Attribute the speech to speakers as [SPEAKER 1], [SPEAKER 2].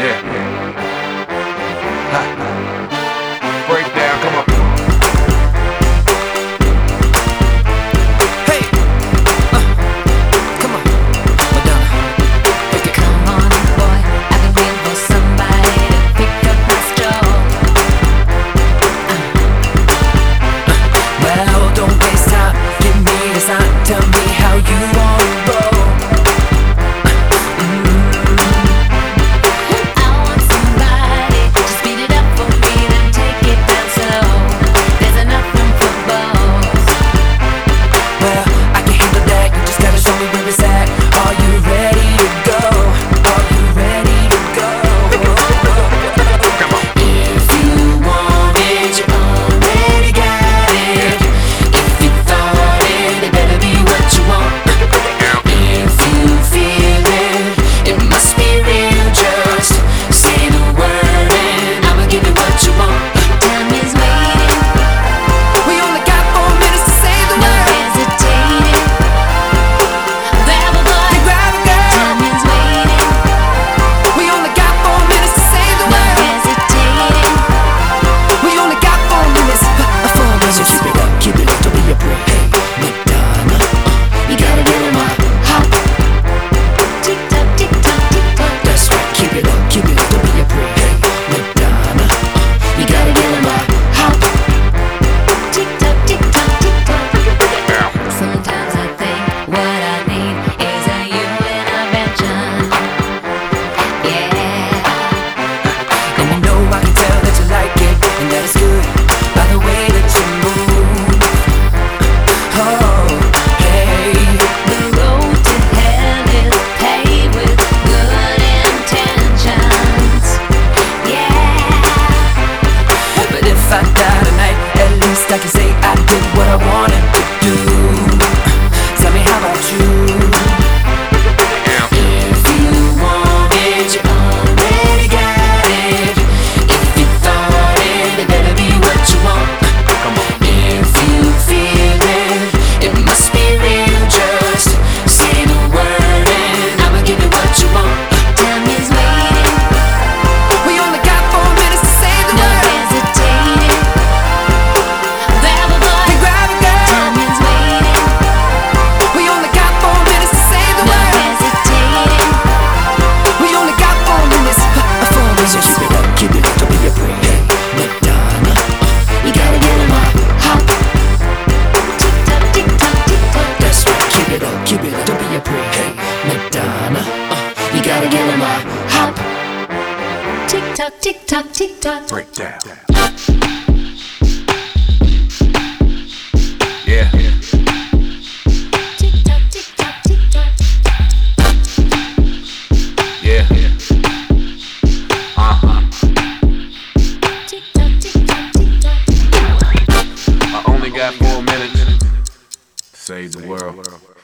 [SPEAKER 1] Yeah. Capri,
[SPEAKER 2] hey, Madonna, uh, you gotta give
[SPEAKER 3] him a
[SPEAKER 2] hop.
[SPEAKER 3] Tick tock, tick tock, tick tock.
[SPEAKER 2] Break
[SPEAKER 1] down. Yeah. yeah. save the world.